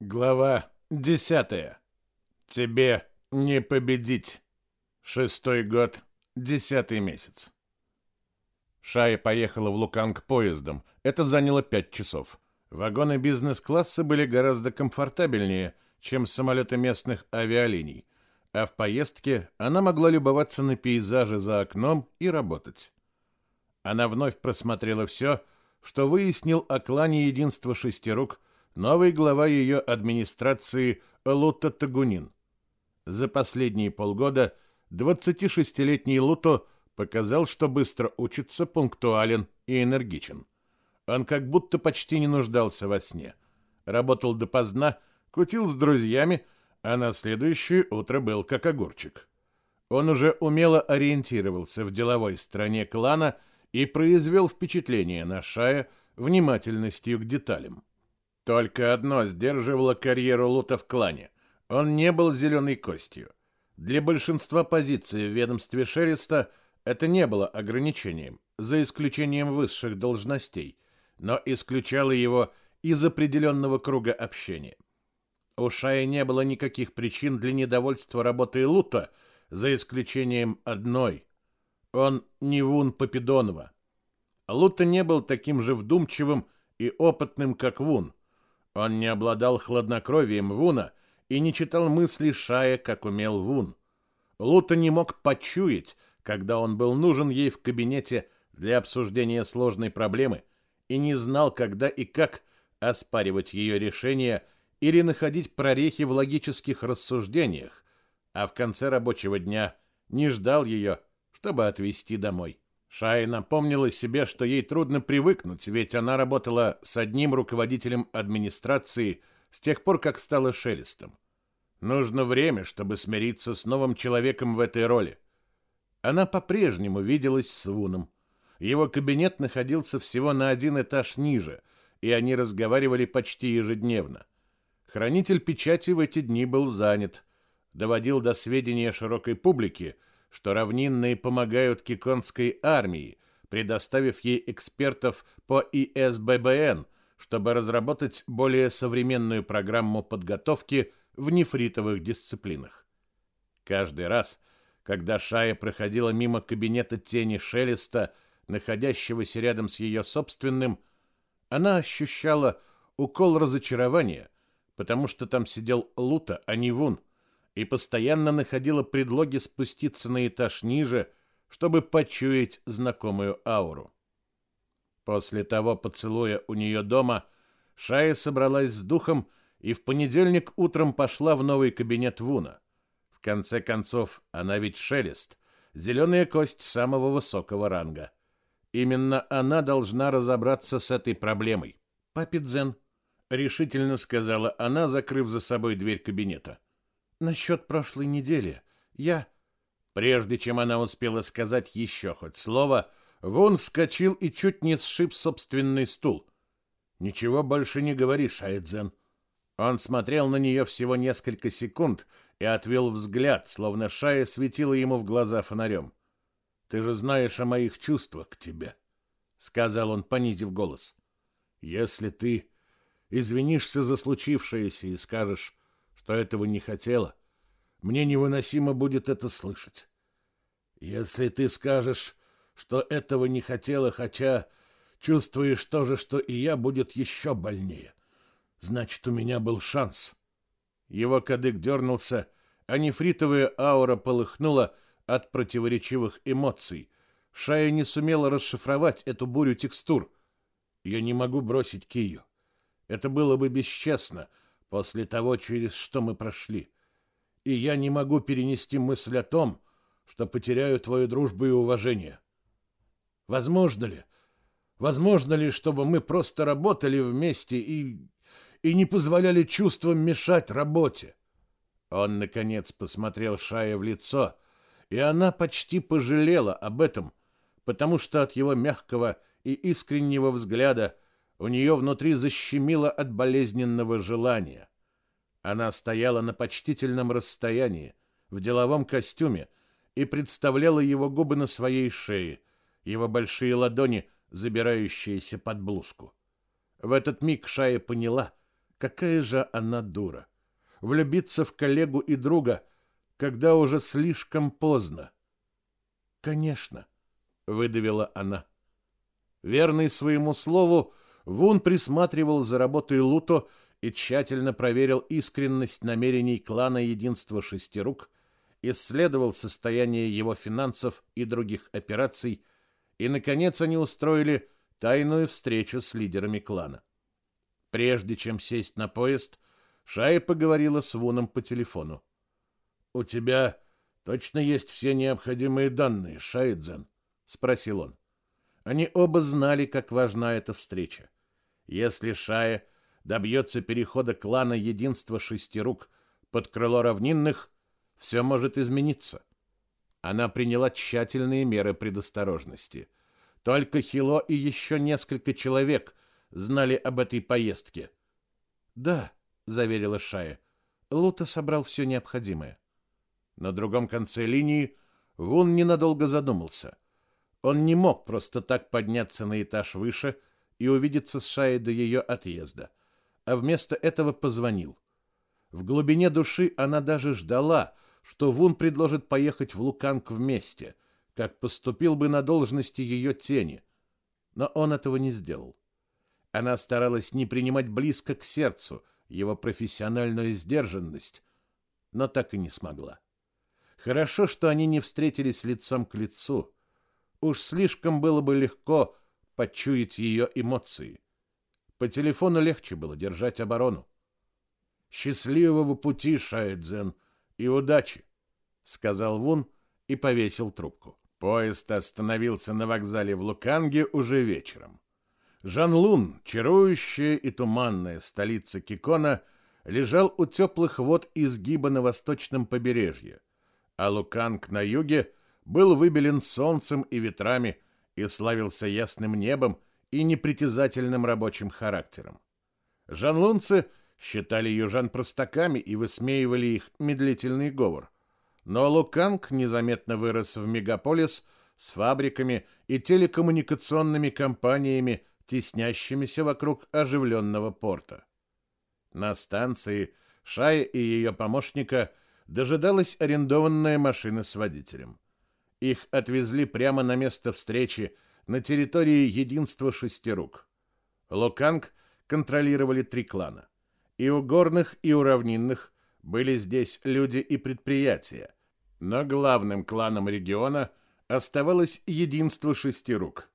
Глава десятая. Тебе не победить. Шестой год, десятый месяц. Шая поехала в Луканг поездом. Это заняло пять часов. Вагоны бизнес-класса были гораздо комфортабельнее, чем самолеты местных авиалиний, а в поездке она могла любоваться на пейзажи за окном и работать. Она вновь просмотрела все, что выяснил о клане Единства Шести Рук новый глава ее администрации Лута Тагунин. За последние полгода 26-летний Луто показал, что быстро учится, пунктуален и энергичен. Он как будто почти не нуждался во сне. Работал допоздна, кутил с друзьями, а на следующее утро был как огурчик. Он уже умело ориентировался в деловой стране клана и произвел впечатление на Шая внимательностью к деталям. Только одно сдерживало карьеру Лута в клане. Он не был зеленой костью. Для большинства позиций в ведомстве Шереста это не было ограничением, за исключением высших должностей, но исключало его из определенного круга общения. У Шая не было никаких причин для недовольства работой Лута, за исключением одной. Он не Вун Попидонова. Лута не был таким же вдумчивым и опытным, как Вун – он не обладал хладнокровием Вуна и не читал мысли Шая, как умел Вун. Лута не мог почуять, когда он был нужен ей в кабинете для обсуждения сложной проблемы, и не знал, когда и как оспаривать ее решение или находить прорехи в логических рассуждениях, а в конце рабочего дня не ждал ее, чтобы отвезти домой. Шай напомнила себе, что ей трудно привыкнуть, ведь она работала с одним руководителем администрации с тех пор, как стала шелестом. Нужно время, чтобы смириться с новым человеком в этой роли. Она по-прежнему виделась с Вуном. Его кабинет находился всего на один этаж ниже, и они разговаривали почти ежедневно. Хранитель печати в эти дни был занят, доводил до сведения широкой публики – что равнинные помогают Киконской армии, предоставив ей экспертов по ИСББН, чтобы разработать более современную программу подготовки в нефритовых дисциплинах. Каждый раз, когда Шая проходила мимо кабинета тени Шелеста, находящегося рядом с ее собственным, она ощущала укол разочарования, потому что там сидел Лута, а не Вун – и постоянно находила предлоги спуститься на этаж ниже, чтобы почуять знакомую ауру. После того поцелуя у нее дома Шая собралась с духом и в понедельник утром пошла в новый кабинет Вуна. В конце концов, она ведь шелест, зеленая кость самого высокого ранга. Именно она должна разобраться с этой проблемой. «Папи решительно сказала она, закрыв за собой дверь кабинета. Насчет прошлой недели. Я... Прежде чем она успела сказать еще хоть слово, Вон вскочил и чуть не сшиб собственный стул. «Ничего больше не говори, Шайдзен». Он смотрел на нее всего несколько секунд и отвел взгляд, словно Шая светила ему в глаза фонарем. «Ты же знаешь о моих чувствах к тебе», — сказал он, понизив голос. «Если ты извинишься за случившееся и скажешь, что этого не хотела. Мне невыносимо будет это слышать. Если ты скажешь, что этого не хотела, хотя чувствуешь то же, что и я, будет еще больнее. Значит, у меня был шанс. Его кадык дернулся, а нефритовая аура полыхнула от противоречивых эмоций. Шая не сумела расшифровать эту бурю текстур. Я не могу бросить Кию. Это было бы бесчестно — после того, через что мы прошли. И я не могу перенести мысль о том, что потеряю твою дружбу и уважение. Возможно ли, возможно ли, чтобы мы просто работали вместе и и не позволяли чувствам мешать работе? Он наконец посмотрел Шае в лицо, и она почти пожалела об этом, потому что от его мягкого и искреннего взгляда у нее внутри защемило от болезненного желания. Она стояла на почтительном расстоянии, в деловом костюме, и представляла его губы на своей шее, его большие ладони, забирающиеся под блузку. В этот миг Шая поняла, Какая же она дура! Влюбиться в коллегу и друга, когда уже слишком поздно. Конечно, выдавила она. Верный своему слову, Вун присматривал за работой Луто и тщательно проверил искренность намерений клана Единства Шестирук, исследовал состояние его финансов и других операций, и, наконец, они устроили тайную встречу с лидерами клана. Прежде чем сесть на поезд, Шая поговорила с Вуном по телефону. «У тебя точно есть все необходимые данные, Шайдзен?» — спросил он. Они оба знали, как важна эта встреча. Если Шая добьется перехода клана Единства Шестирук под крыло равнинных, все может измениться. Она приняла тщательные меры предосторожности. Только Хило и еще несколько человек знали об этой поездке. «Да», — заверила Шая, — «Лута собрал все необходимое». На другом конце линии Вун ненадолго задумался. Он не мог просто так подняться на этаж выше и увидеться с Шаей до ее отъезда, а вместо этого позвонил. В глубине души она даже ждала, что Вун предложит поехать в Луканг вместе, как поступил бы на должности ее тени. Но он этого не сделал. Она старалась не принимать близко к сердцу его профессиональную сдержанность, но так и не смогла. Хорошо, что они не встретились лицом к лицу. Уж слишком было бы легко почуять ее эмоции. По телефону легче было держать оборону. «Счастливого пути, Шаэдзен, и удачи!» — сказал Вун и повесил трубку. Поезд остановился на вокзале в Луканге уже вечером. Жан-Лун, чарующая и туманная столица Кикона, лежал у теплых вод изгиба на восточном побережье, а Луканг на юге был выбелен солнцем и ветрами и славился ясным небом и непритязательным рабочим характером. Жанлунцы считали южан простаками и высмеивали их медлительный говор. Но Луканг незаметно вырос в мегаполис с фабриками и телекоммуникационными компаниями, теснящимися вокруг оживленного порта. На станции Шая и ее помощника дожидалась арендованная машина с водителем. Их отвезли прямо на место встречи на территории Единства Шестирук. Луканг контролировали три клана. И у горных, и у равнинных были здесь люди и предприятия, но главным кланом региона оставалось единство шести рук.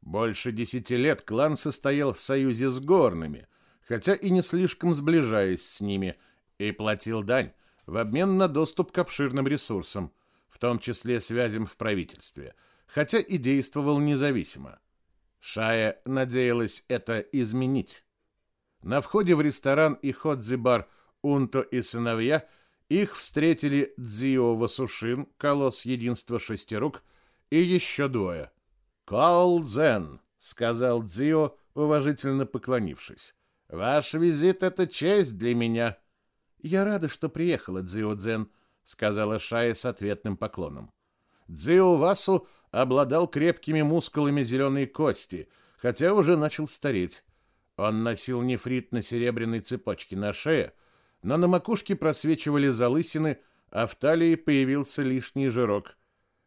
Больше десяти лет клан состоял в союзе с горными, хотя и не слишком сближаясь с ними, и платил дань в обмен на доступ к обширным ресурсам, том числе связям в правительстве, хотя и действовал независимо. Шая надеялась это изменить. На входе в ресторан и ходзи-бар – Унто и сыновья, их встретили Дзио Васушин, колосс единства шестирук, и еще двое. «Кол Дзен», — сказал Дзио, уважительно поклонившись. «Ваш визит — это честь для меня». «Я рада, что приехала, Дзио Дзен», — сказала Шая с ответным поклоном. Дзио Васу обладал крепкими мускулами зеленой кости, хотя уже начал стареть. Он носил нефрит на серебряной цепочке на шее, но на макушке просвечивали залысины, а в талии появился лишний жирок.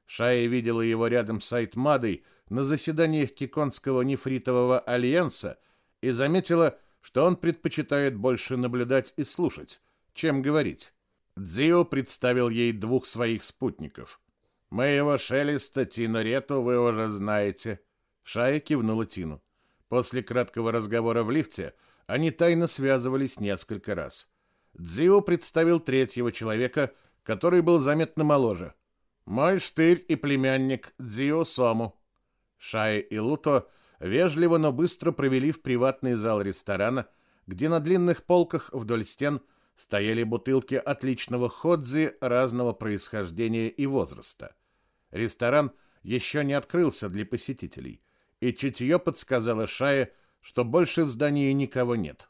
Шая видела его рядом с Айтмадой на заседаниях Киконского нефритового альянса и заметила, что он предпочитает больше наблюдать и слушать, чем говорить. Дзио представил ей двух своих спутников. «Моего шелеста Тину Рету вы уже знаете». Шая кивнула Тину. После краткого разговора в лифте они тайно связывались несколько раз. Дзио представил третьего человека, который был заметно моложе. «Мой штырь и племянник Дзио Сому». Шай и Луто вежливо, но быстро провели в приватный зал ресторана, где на длинных полках вдоль стен стояли бутылки отличного ходзи разного происхождения и возраста. Ресторан еще не открылся для посетителей, и чутье подсказало Шае, что больше в здании никого нет.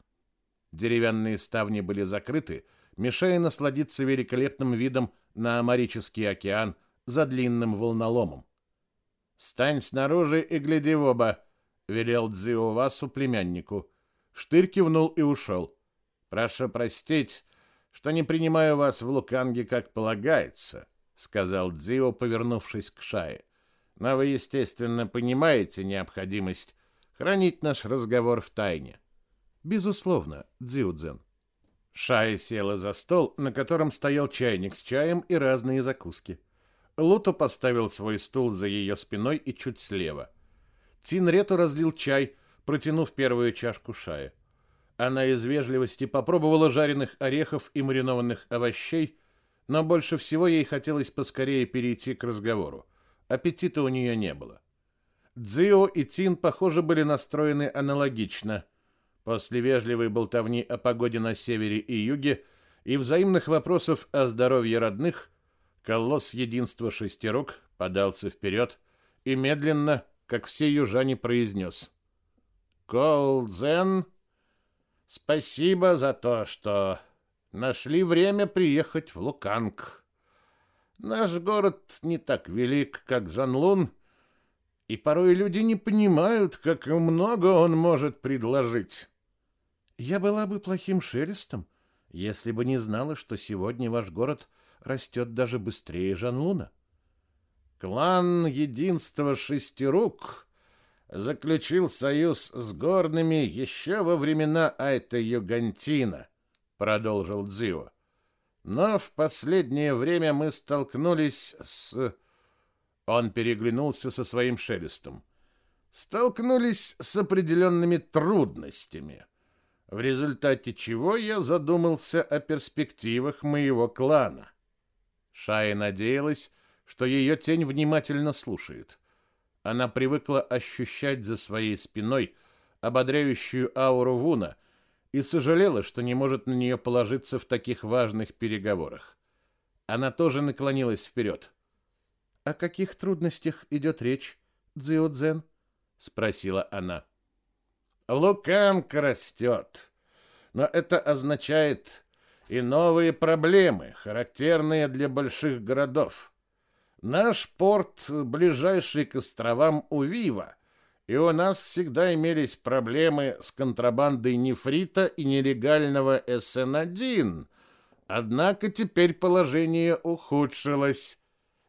Деревянные ставни были закрыты, мешая насладиться великолепным видом на Амарический океан за длинным волноломом. «Встань снаружи и гляди в оба», — велел Дзио Васу племяннику. Штырь кивнул и ушел. Прошу простить, что не принимаю вас в Луканге, как полагается, сказал Дзио, повернувшись к Шае. Но вы, естественно, понимаете необходимость хранить наш разговор в тайне. Безусловно, Дзиудзен. Шая села за стол, на котором стоял чайник с чаем и разные закуски. Луто поставил свой стул за ее спиной и чуть слева. Тинрету разлил чай, протянув первую чашку Шая. Она из вежливости попробовала жареных орехов и маринованных овощей, но больше всего ей хотелось поскорее перейти к разговору. Аппетита у нее не было. Дзио и Тин, похоже, были настроены аналогично. После вежливой болтовни о погоде на севере и юге и взаимных вопросов о здоровье родных, колосс единства шестерок подался вперед и медленно, как все южане, произнес «Колдзен, спасибо за то, что нашли время приехать в Луканг. Наш город не так велик, как Жанлун, и порой люди не понимают, как много он может предложить. Я была бы плохим шелестом, если бы не знала, что сегодня ваш город растет даже быстрее Жанлуна. Клан Единства Шестирук заключил союз с горными еще во времена Айта Югантина, продолжил Дзио. Но в последнее время мы столкнулись с... Он переглянулся со своим шелестом. Столкнулись с определенными трудностями, в результате чего я задумался о перспективах моего клана. Шая надеялась, что ее тень внимательно слушает. Она привыкла ощущать за своей спиной ободряющую ауру Вуна и сожалела, что не может на нее положиться в таких важных переговорах. Она тоже наклонилась вперед. «О каких трудностях идет речь, Цзио-дзен?» — спросила она. «Луканка растет, но это означает и новые проблемы, характерные для больших городов. Наш порт ближайший к островам Увива, и у нас всегда имелись проблемы с контрабандой нефрита и нелегального СН-1. Однако теперь положение ухудшилось.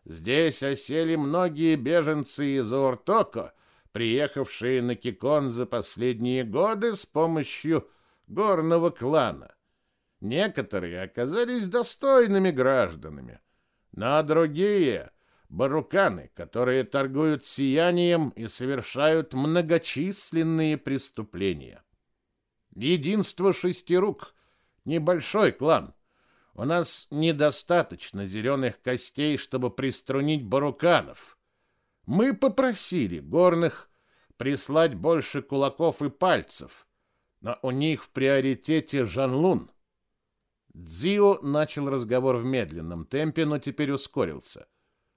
Здесь осели многие беженцы из Ортоко, приехавшие на Кикон за последние годы с помощью горного клана. Некоторые оказались достойными гражданами, но другие баруканы, которые торгуют сиянием и совершают многочисленные преступления. Единство шести рук — небольшой клан. У нас недостаточно зеленых костей, чтобы приструнить баруканов. Мы попросили горных прислать больше кулаков и пальцев, но у них в приоритете Жанлун. Дзио начал разговор в медленном темпе, но теперь ускорился —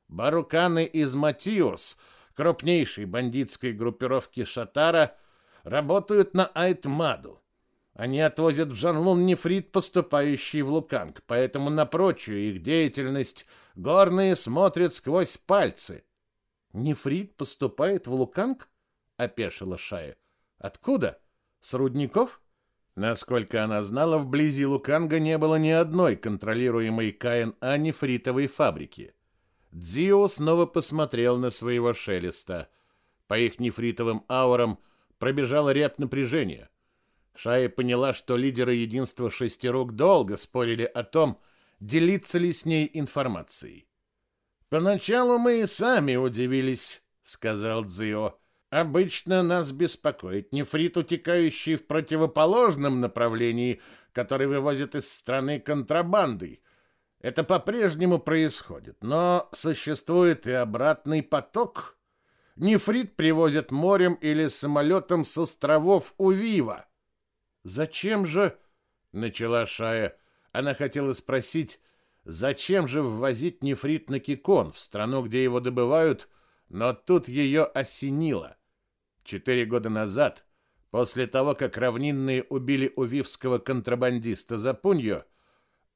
Баруканы из Матиос, крупнейшей бандитской группировки Шатара, работают на Айтмаду. Они отвозят в Жанлун нефрит, поступающий в Луканг, поэтому на прочую их деятельность горные смотрят сквозь пальцы. «Нефрит поступает в Луканг?» — опешила Шая. «Откуда? С рудников?» Насколько она знала, вблизи Луканга не было ни одной контролируемой КНА нефритовой фабрики. Дзио снова посмотрел на своего шелеста. По их нефритовым аурам пробежало ряд напряжения. Шая поняла, что лидеры единства шестерок долго спорили о том, делиться ли с ней информацией. «Поначалу мы и сами удивились», — сказал Дзио. «Обычно нас беспокоит нефрит, утекающий в противоположном направлении, который вывозят из страны контрабандой, это по-прежнему происходит, но существует и обратный поток. Нефрит привозят морем или самолетом с островов Увива. Зачем же, начала Шая, она хотела спросить, зачем же ввозить нефрит на Кикон, в страну, где его добывают, но тут ее осенило. Четыре года назад, после того, как равнинные убили увивского контрабандиста Запуньо,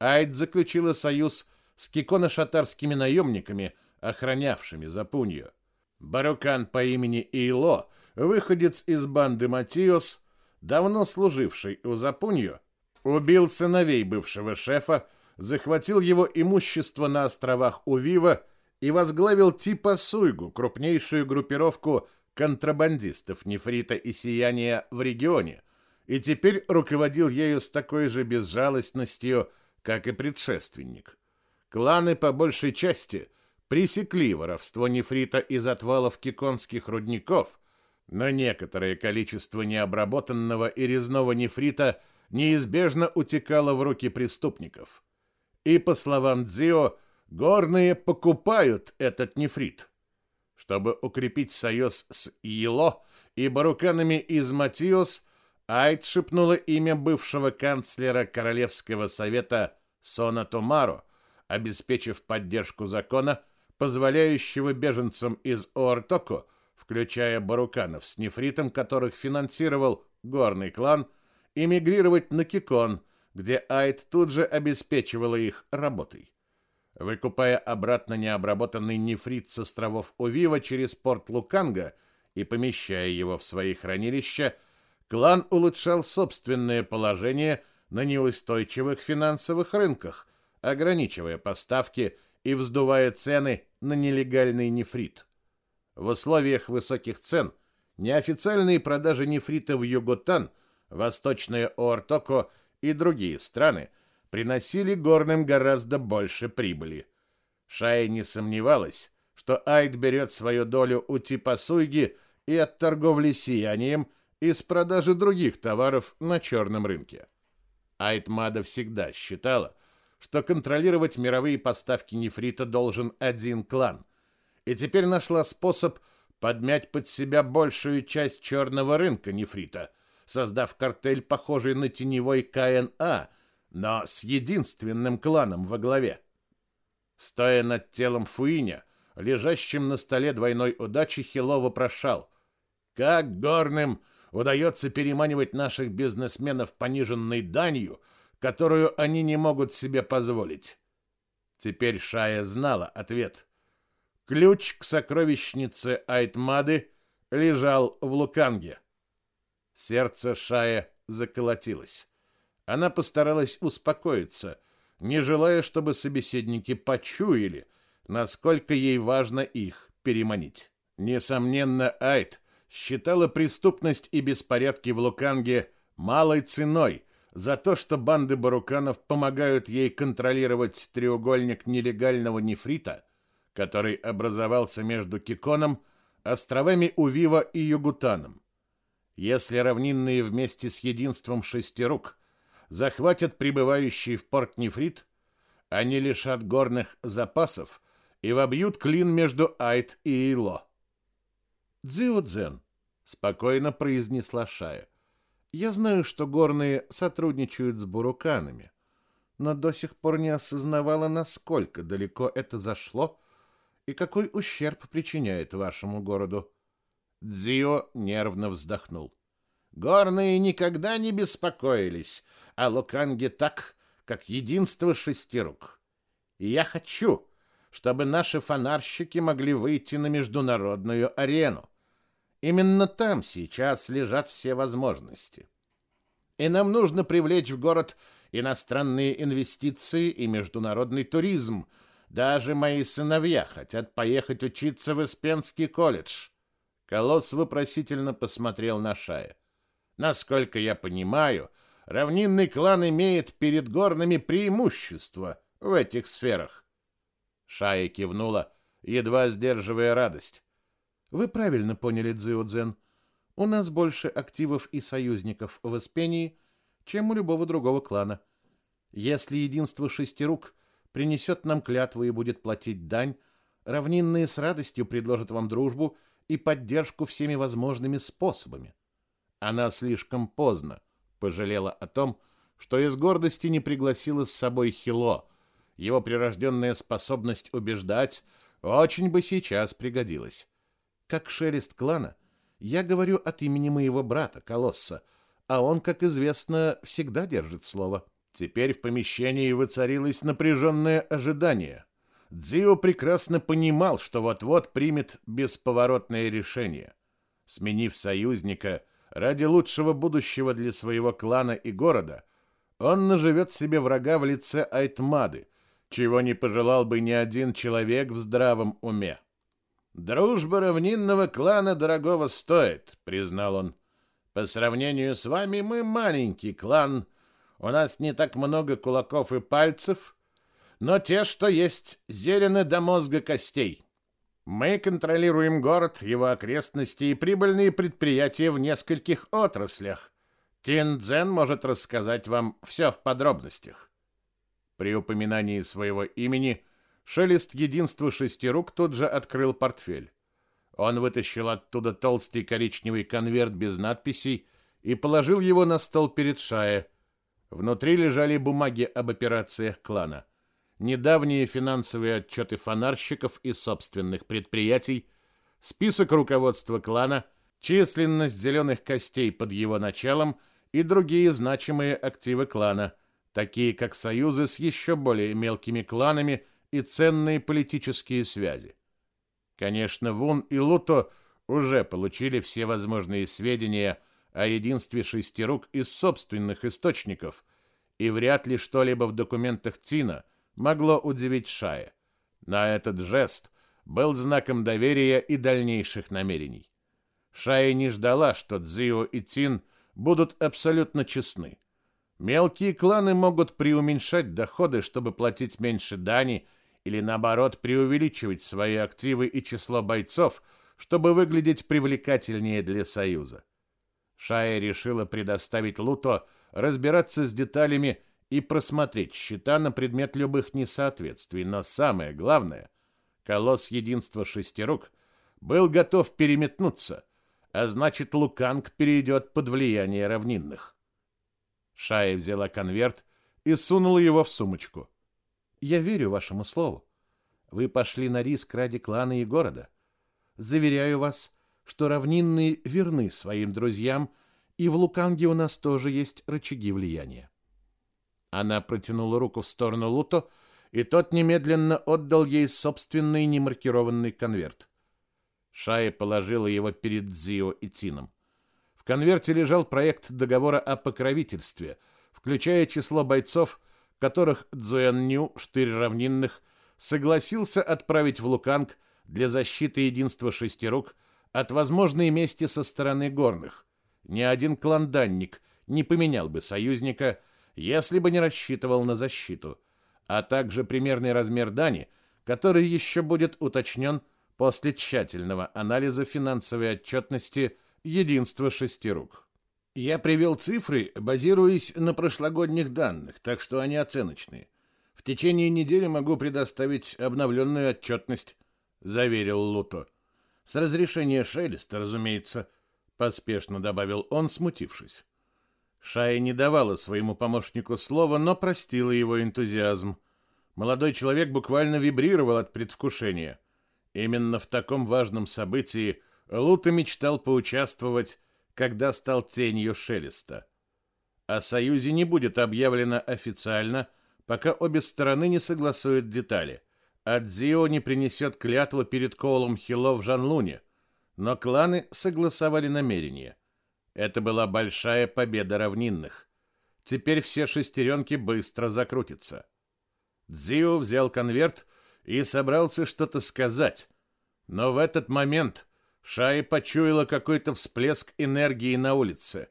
Айд заключила союз с киконо-шатарскими наемниками, охранявшими Запунью. Барукан по имени Ило, выходец из банды Матиос, давно служивший у Запунью, убил сыновей бывшего шефа, захватил его имущество на островах Увива и возглавил типа Суйгу, крупнейшую группировку контрабандистов нефрита и сияния в регионе, и теперь руководил ею с такой же безжалостностью, как и предшественник. Кланы по большей части пресекли воровство нефрита из отвалов киконских рудников, но некоторое количество необработанного и резного нефрита неизбежно утекало в руки преступников. И, по словам Дзио, горные покупают этот нефрит. Чтобы укрепить союз с Ило и баруканами из Матиос, Айд шепнула имя бывшего канцлера Королевского совета Сона Томаро, обеспечив поддержку закона, позволяющего беженцам из Оортоко, включая баруканов с нефритом, которых финансировал горный клан, эмигрировать на Кикон, где Айд тут же обеспечивала их работой. Выкупая обратно необработанный нефрит с островов Увива через порт Луканга и помещая его в свои хранилища, клан улучшал собственное положение на неустойчивых финансовых рынках, ограничивая поставки и вздувая цены на нелегальный нефрит. В условиях высоких цен неофициальные продажи нефрита в Юготан, Восточное Оортоко и другие страны приносили горным гораздо больше прибыли. Шая не сомневалась, что Айд берет свою долю у типа Суйги и от торговли сиянием из продажи других товаров на черном рынке. Айтмада всегда считала, что контролировать мировые поставки нефрита должен один клан, и теперь нашла способ подмять под себя большую часть черного рынка нефрита, создав картель, похожий на теневой КНА, но с единственным кланом во главе. Стоя над телом Фуиня, лежащим на столе двойной удачи, Хило вопрошал, «Как горным удается переманивать наших бизнесменов пониженной данью, которую они не могут себе позволить. Теперь Шая знала ответ. Ключ к сокровищнице Айтмады лежал в Луканге. Сердце Шая заколотилось. Она постаралась успокоиться, не желая, чтобы собеседники почуяли, насколько ей важно их переманить. Несомненно, Айт считала преступность и беспорядки в Луканге малой ценой за то, что банды баруканов помогают ей контролировать треугольник нелегального нефрита, который образовался между Киконом, островами Увива и Югутаном. Если равнинные вместе с единством шестерук захватят прибывающий в порт нефрит, они лишат горных запасов и вобьют клин между Айт и Ило. «Дзио-дзен», — спокойно произнесла Шая. «Я знаю, что горные сотрудничают с буруканами, но до сих пор не осознавала, насколько далеко это зашло и какой ущерб причиняет вашему городу». Дзио нервно вздохнул. «Горные никогда не беспокоились о Луканге так, как единство шестирук. И я хочу, чтобы наши фонарщики могли выйти на международную арену. Именно там сейчас лежат все возможности. И нам нужно привлечь в город иностранные инвестиции и международный туризм. Даже мои сыновья хотят поехать учиться в Испенский колледж. Колосс вопросительно посмотрел на Шая. Насколько я понимаю, равнинный клан имеет перед горными преимущество в этих сферах. Шая кивнула, едва сдерживая радость. Вы правильно поняли, Цзюцзен. У нас больше активов и союзников в Испении, чем у любого другого клана. Если единство шести рук принесет нам клятву и будет платить дань, равнинные с радостью предложат вам дружбу и поддержку всеми возможными способами. Она слишком поздно пожалела о том, что из гордости не пригласила с собой Хило. Его прирожденная способность убеждать очень бы сейчас пригодилась. Как шелест клана, я говорю от имени моего брата, Колосса, а он, как известно, всегда держит слово. Теперь в помещении воцарилось напряженное ожидание. Дзио прекрасно понимал, что вот-вот примет бесповоротное решение. Сменив союзника ради лучшего будущего для своего клана и города, он наживет себе врага в лице Айтмады, чего не пожелал бы ни один человек в здравом уме. «Дружба равнинного клана дорогого стоит», — признал он. «По сравнению с вами мы маленький клан. У нас не так много кулаков и пальцев, но те, что есть, зелены до мозга костей. Мы контролируем город, его окрестности и прибыльные предприятия в нескольких отраслях. Тиндзен может рассказать вам все в подробностях». При упоминании своего имени – Шелест единства шести рук тут же открыл портфель. Он вытащил оттуда толстый коричневый конверт без надписей и положил его на стол перед Шае. Внутри лежали бумаги об операциях клана. Недавние финансовые отчеты фонарщиков и собственных предприятий, список руководства клана, численность зеленых костей под его началом и другие значимые активы клана, такие как союзы с еще более мелкими кланами – и ценные политические связи. Конечно, Вун и Луто уже получили все возможные сведения о единстве шести рук из собственных источников, и вряд ли что-либо в документах Цина могло удивить Шая. На этот жест был знаком доверия и дальнейших намерений. Шая не ждала, что Цзио и Цин будут абсолютно честны. Мелкие кланы могут преуменьшать доходы, чтобы платить меньше дани или наоборот преувеличивать свои активы и число бойцов, чтобы выглядеть привлекательнее для Союза. Шая решила предоставить Луто разбираться с деталями и просмотреть счета на предмет любых несоответствий, но самое главное, колосс единства шестерук был готов переметнуться, а значит Луканг перейдет под влияние равнинных. Шая взяла конверт и сунула его в сумочку. Я верю вашему слову. Вы пошли на риск ради клана и города. Заверяю вас, что равнинные верны своим друзьям, и в Луканге у нас тоже есть рычаги влияния. Она протянула руку в сторону Луто, и тот немедленно отдал ей собственный немаркированный конверт. Шая положила его перед Зио и Тином. В конверте лежал проект договора о покровительстве, включая число бойцов, которых Цзуэн Ню, штырь равнинных, согласился отправить в Луканг для защиты единства шестерук от возможной мести со стороны горных. Ни один кланданник не поменял бы союзника, если бы не рассчитывал на защиту, а также примерный размер дани, который еще будет уточнен после тщательного анализа финансовой отчетности единства шестерук. Я привел цифры, базируясь на прошлогодних данных, так что они оценочные. В течение недели могу предоставить обновленную отчетность, заверил Луто. С разрешения Шелеста, разумеется, поспешно добавил он, смутившись. Шая не давала своему помощнику слова, но простила его энтузиазм. Молодой человек буквально вибрировал от предвкушения. Именно в таком важном событии Луто мечтал поучаствовать когда стал тенью Шелеста. О союзе не будет объявлено официально, пока обе стороны не согласуют детали, а Дзио не принесет клятву перед Коулом Хило в Жанлуне, но кланы согласовали намерения. Это была большая победа равнинных. Теперь все шестеренки быстро закрутятся. Дзио взял конверт и собрался что-то сказать, но в этот момент Шай почуяла какой-то всплеск энергии на улице.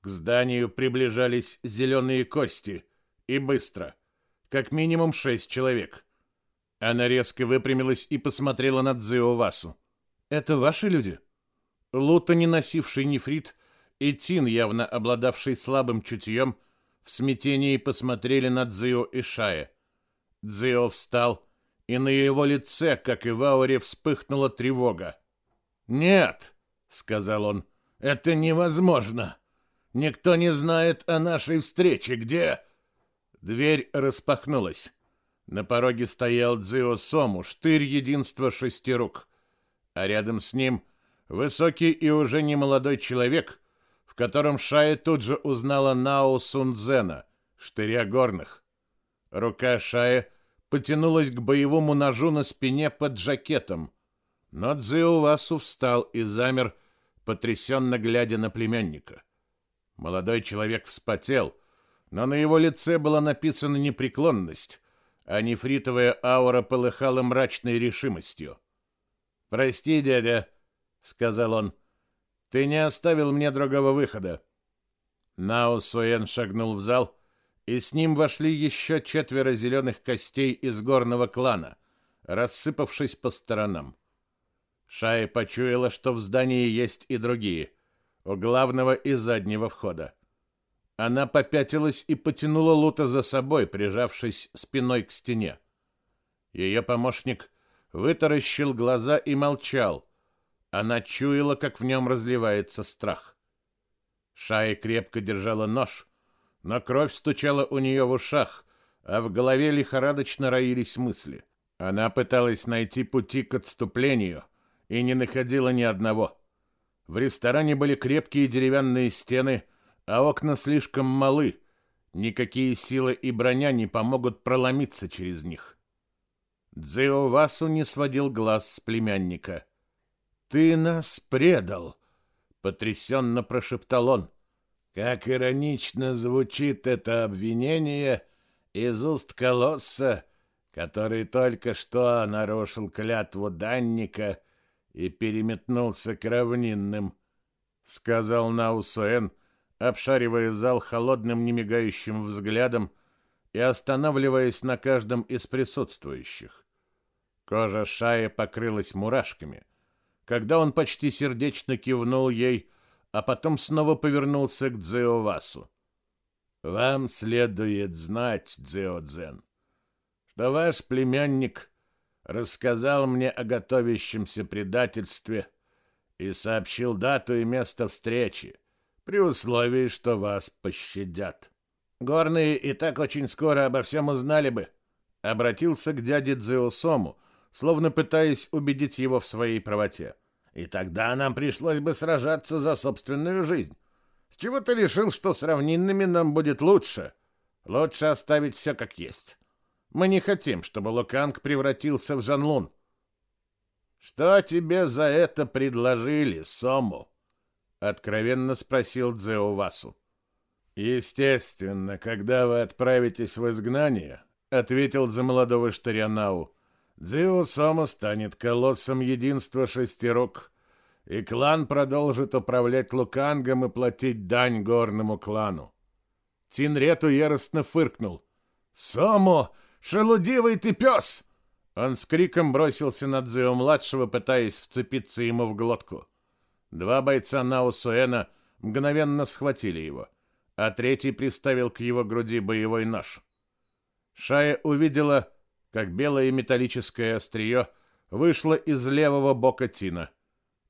К зданию приближались зеленые кости. И быстро. Как минимум шесть человек. Она резко выпрямилась и посмотрела на Дзио Васу. «Это ваши люди?» Лута, не носивший нефрит, и Тин, явно обладавший слабым чутьем, в смятении посмотрели на Дзио и Шая. Дзио встал, и на его лице, как и в ауре, вспыхнула тревога. «Нет», — сказал он, — «это невозможно. Никто не знает о нашей встрече. Где...» Дверь распахнулась. На пороге стоял Дзио Сому, штырь единства шести рук. А рядом с ним высокий и уже немолодой человек, в котором Шая тут же узнала Нао Сунцзена, штыря горных. Рука Шая потянулась к боевому ножу на спине под жакетом — но Дзиувасу встал и замер, потрясенно глядя на племянника. Молодой человек вспотел, но на его лице была написана непреклонность, а нефритовая аура полыхала мрачной решимостью. «Прости, дядя», — сказал он, — «ты не оставил мне другого выхода». Нао Суэн шагнул в зал, и с ним вошли еще четверо зеленых костей из горного клана, рассыпавшись по сторонам. Шая почуяла, что в здании есть и другие, у главного и заднего входа. Она попятилась и потянула Лута за собой, прижавшись спиной к стене. Ее помощник вытаращил глаза и молчал. Она чуяла, как в нем разливается страх. Шая крепко держала нож, но кровь стучала у нее в ушах, а в голове лихорадочно роились мысли. Она пыталась найти пути к отступлению и не находила ни одного. В ресторане были крепкие деревянные стены, а окна слишком малы. Никакие силы и броня не помогут проломиться через них. Дзио Васу не сводил глаз с племянника. «Ты нас предал!» — потрясенно прошептал он. Как иронично звучит это обвинение из уст колосса, который только что нарушил клятву данника и переметнулся к равнинным, — сказал Наусуэн, обшаривая зал холодным немигающим взглядом и останавливаясь на каждом из присутствующих. Кожа Шаи покрылась мурашками. Когда он почти сердечно кивнул ей, а потом снова повернулся к Дзеовасу. «Вам следует знать, Дзеодзен, что ваш племянник рассказал мне о готовящемся предательстве и сообщил дату и место встречи, при условии, что вас пощадят. Горные и так очень скоро обо всем узнали бы, обратился к дяде Дзеосому, словно пытаясь убедить его в своей правоте. И тогда нам пришлось бы сражаться за собственную жизнь. С чего ты решил, что с равнинными нам будет лучше? Лучше оставить все как есть. Мы не хотим, чтобы Луканг превратился в Жанлун. Что тебе за это предложили, Сому? Откровенно спросил Дзео Васу. Естественно, когда вы отправитесь в изгнание, ответил за молодого Штарянау, Дзио Сома станет колоссом единства шестерок, и клан продолжит управлять Лукангом и платить дань горному клану. Тинрету яростно фыркнул. «Сомо, шелудивый ты пес!» Он с криком бросился на Дзио-младшего, пытаясь вцепиться ему в глотку. Два бойца Наусуэна мгновенно схватили его, а третий приставил к его груди боевой нож. Шая увидела, как белое металлическое острие вышло из левого бока Тина,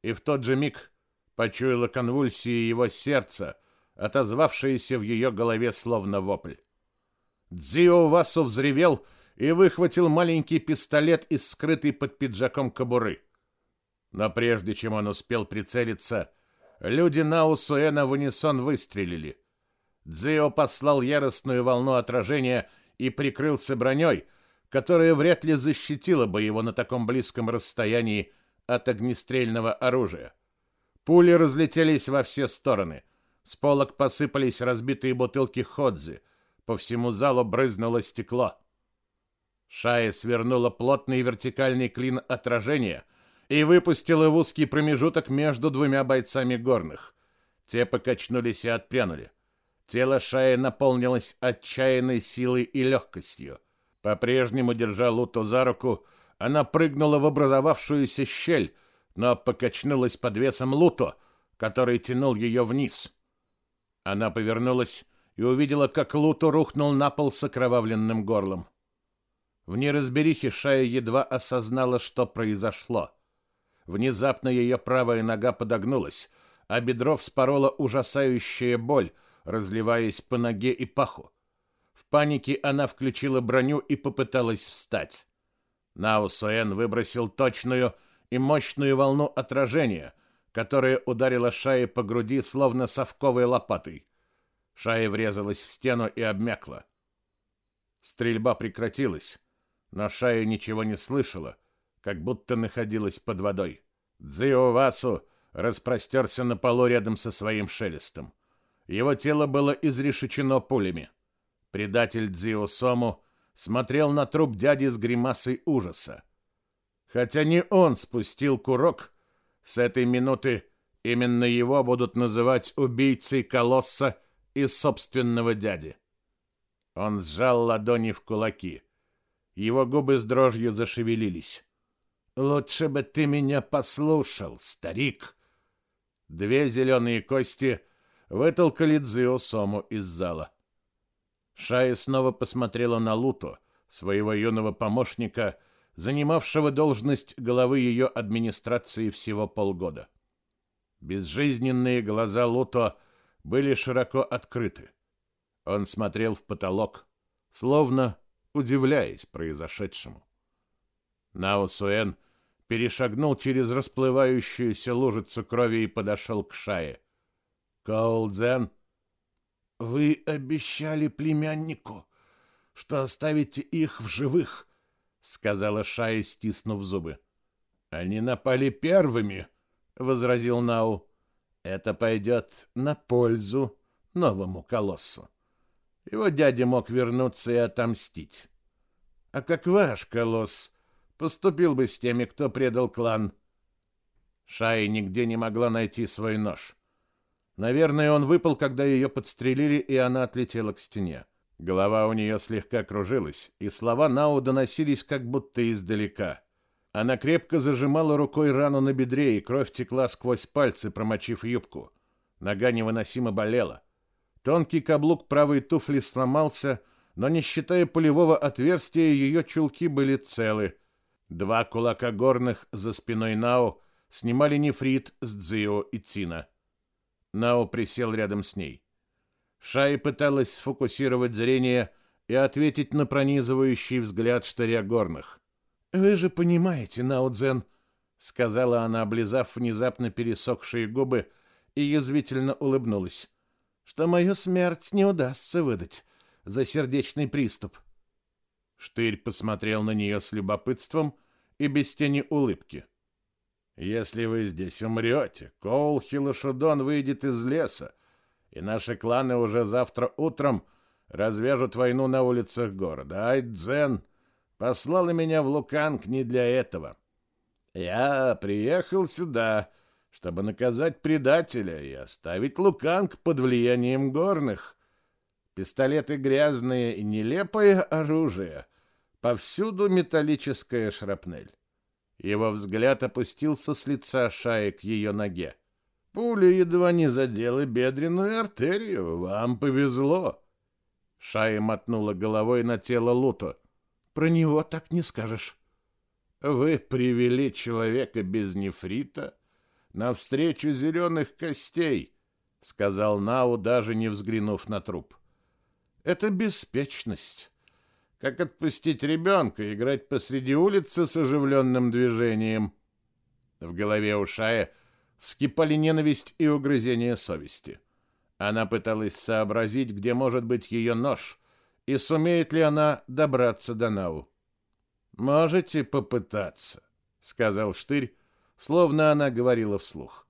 и в тот же миг почуяла конвульсии его сердца, отозвавшиеся в ее голове словно вопль. Дзио Васу взревел и выхватил маленький пистолет из скрытой под пиджаком кобуры. Но прежде чем он успел прицелиться, люди Наусуэна в унисон выстрелили. Дзио послал яростную волну отражения и прикрылся броней, которая вряд ли защитила бы его на таком близком расстоянии от огнестрельного оружия. Пули разлетелись во все стороны. С полок посыпались разбитые бутылки ходзи. По всему залу брызнуло стекло. Шая свернула плотный вертикальный клин отражения и выпустила в узкий промежуток между двумя бойцами горных. Те покачнулись и отпрянули. Тело Шаи наполнилось отчаянной силой и легкостью. По-прежнему, держа Луту за руку, она прыгнула в образовавшуюся щель, но покачнулась под весом Луто, который тянул ее вниз. Она повернулась и увидела, как Луто рухнул на пол с окровавленным горлом. В неразберихе Шая едва осознала, что произошло. Внезапно ее правая нога подогнулась, а бедро вспорола ужасающая боль, разливаясь по ноге и паху. В панике она включила броню и попыталась встать. Наусуэн выбросил точную и мощную волну отражения, которая ударила Шае по груди словно совковой лопатой. Шая врезалась в стену и обмякла. Стрельба прекратилась, но Шая ничего не слышала, как будто находилась под водой. Дзио Васу распростерся на полу рядом со своим шелестом. Его тело было изрешечено пулями. Предатель Дзио Сому смотрел на труп дяди с гримасой ужаса. Хотя не он спустил курок, с этой минуты именно его будут называть убийцей колосса и собственного дяди. Он сжал ладони в кулаки. Его губы с дрожью зашевелились. «Лучше бы ты меня послушал, старик!» Две зеленые кости вытолкали Дзио Сому из зала. Шая снова посмотрела на Луту, своего юного помощника, занимавшего должность главы ее администрации всего полгода. Безжизненные глаза Луто были широко открыты. Он смотрел в потолок, словно удивляясь произошедшему. Нао Суэн перешагнул через расплывающуюся лужицу крови и подошел к Шае. Коул Дзен, вы обещали племяннику, что оставите их в живых, сказала Шая, стиснув зубы. Они напали первыми, возразил Нау. Это пойдет на пользу новому колоссу. Его дядя мог вернуться и отомстить. А как ваш колосс поступил бы с теми, кто предал клан? Шай нигде не могла найти свой нож. Наверное, он выпал, когда ее подстрелили, и она отлетела к стене. Голова у нее слегка кружилась, и слова Нау доносились как будто издалека. Она крепко зажимала рукой рану на бедре, и кровь текла сквозь пальцы, промочив юбку. Нога невыносимо болела. Тонкий каблук правой туфли сломался, но не считая пулевого отверстия, ее чулки были целы. Два кулака горных за спиной Нао снимали нефрит с Дзио и Цина. Нао присел рядом с ней. Шай пыталась сфокусировать зрение и ответить на пронизывающий взгляд штыря горных. «Вы же понимаете, Нао Дзен», — сказала она, облизав внезапно пересохшие губы, и язвительно улыбнулась что мою смерть не удастся выдать за сердечный приступ. Штырь посмотрел на нее с любопытством и без тени улыбки. «Если вы здесь умрете, Коул Хилошудон выйдет из леса, и наши кланы уже завтра утром развяжут войну на улицах города. Айдзен послала меня в Луканг не для этого. Я приехал сюда, чтобы наказать предателя и оставить Луканг под влиянием горных. Пистолеты грязные и нелепое оружие. Повсюду металлическая шрапнель. Его взгляд опустился с лица Шаи к ее ноге. Пуля едва не задела бедренную артерию. Вам повезло. Шая мотнула головой на тело Луто. Про него так не скажешь. Вы привели человека без нефрита, навстречу зеленых костей, сказал Нау, даже не взглянув на труп. Это беспечность. Как отпустить ребенка, играть посреди улицы с оживленным движением? В голове у Шая вскипали ненависть и угрызение совести. Она пыталась сообразить, где может быть ее нож, и сумеет ли она добраться до Нау. «Можете попытаться», — сказал Штырь, словно она говорила вслух.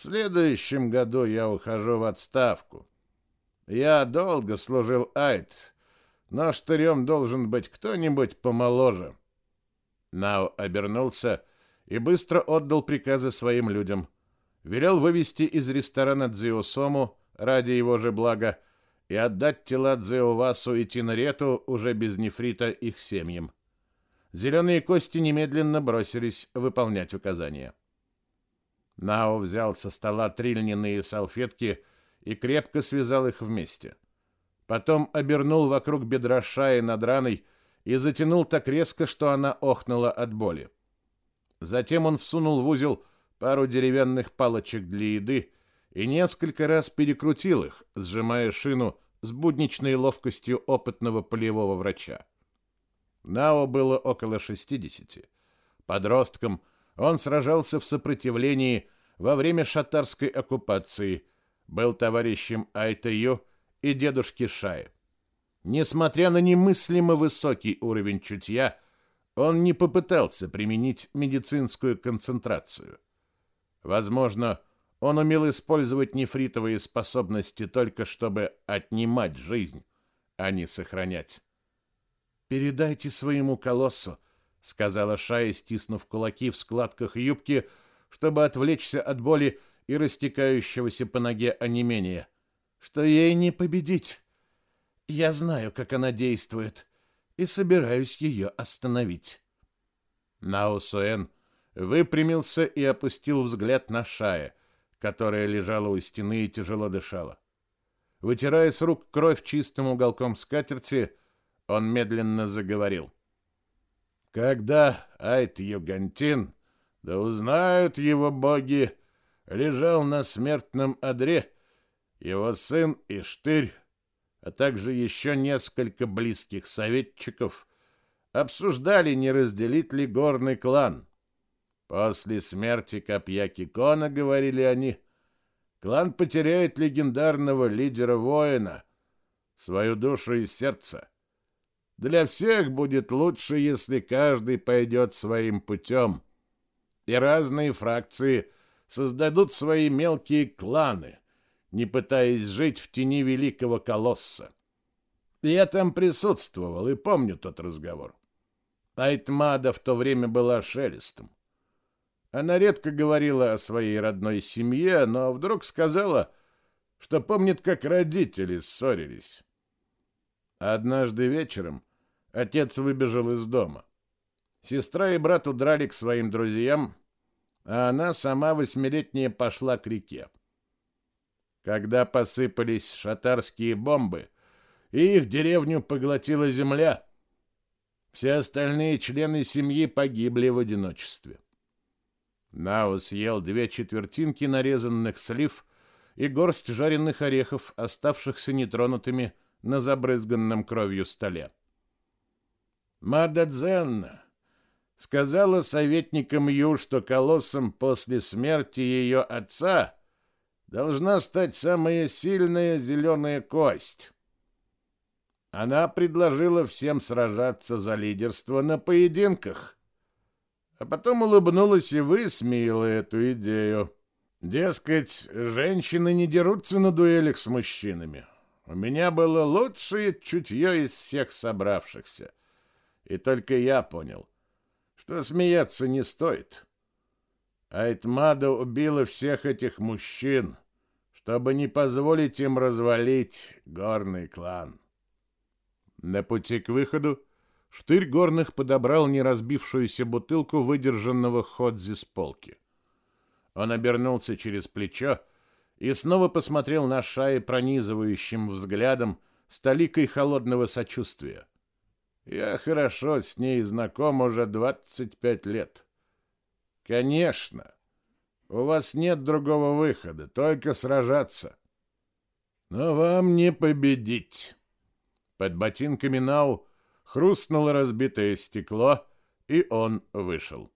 В следующем году я ухожу в отставку. Я долго служил Айт, но штырем должен быть кто-нибудь помоложе. Нао обернулся и быстро отдал приказы своим людям. Велел вывести из ресторана Дзиосому ради его же блага и отдать тела Дзиовасу и Тинарету уже без нефрита их семьям. Зеленые кости немедленно бросились выполнять указания. Нао взял со стола три льняные салфетки и крепко связал их вместе. Потом обернул вокруг бедра Шаи над раной и затянул так резко, что она охнула от боли. Затем он всунул в узел пару деревянных палочек для еды и несколько раз перекрутил их, сжимая шину с будничной ловкостью опытного полевого врача. Нао было около 60. Подростком он сражался в сопротивлении во время шатарской оккупации, был товарищем Айтаю и дедушки Шаи. Несмотря на немыслимо высокий уровень чутья, он не попытался применить медицинскую концентрацию. Возможно, он умел использовать нефритовые способности только чтобы отнимать жизнь, а не сохранять. «Передайте своему колоссу», — сказала Шая, стиснув кулаки в складках юбки, чтобы отвлечься от боли и растекающегося по ноге онемения, «что ей не победить. Я знаю, как она действует, и собираюсь ее остановить». Наусуэн выпрямился и опустил взгляд на Шая, которая лежала у стены и тяжело дышала. Вытирая с рук кровь чистым уголком скатерти, он медленно заговорил. «Когда Айт Югантин, да узнают его боги, лежал на смертном одре, его сын Иштырь, а также еще несколько близких советчиков обсуждали, не разделить ли горный клан. После смерти копья Кикона, говорили они, клан потеряет легендарного лидера-воина, свою душу и сердце. Для всех будет лучше, если каждый пойдет своим путем, и разные фракции создадут свои мелкие кланы, не пытаясь жить в тени великого колосса. Я там присутствовал и помню тот разговор. Айтмада в то время была шелестом. Она редко говорила о своей родной семье, но вдруг сказала, что помнит, как родители ссорились. Однажды вечером отец выбежал из дома. Сестра и брат удрали к своим друзьям, а она сама восьмилетняя пошла к реке. Когда посыпались шатарские бомбы, и их деревню поглотила земля, все остальные члены семьи погибли в одиночестве. Нао съел две четвертинки нарезанных слив и горсть жареных орехов, оставшихся нетронутыми на забрызганном кровью столе. Мададзенна сказала советникам Ю, что колоссом после смерти ее отца должна стать самая сильная зеленая кость. Она предложила всем сражаться за лидерство на поединках — а потом улыбнулась и высмеяла эту идею. Дескать, женщины не дерутся на дуэлях с мужчинами. У меня было лучшее чутье из всех собравшихся. И только я понял, что смеяться не стоит. Айтмада убила всех этих мужчин, чтобы не позволить им развалить горный клан. На пути к выходу Штырь горных подобрал неразбившуюся бутылку выдержанного ходзи с полки. Он обернулся через плечо и снова посмотрел на Шаи пронизывающим взглядом с толикой холодного сочувствия. Я хорошо с ней знаком уже 25 лет. Конечно, у вас нет другого выхода, только сражаться. Но вам не победить. Под ботинками Нау Хрустнуло разбитое стекло, и он вышел.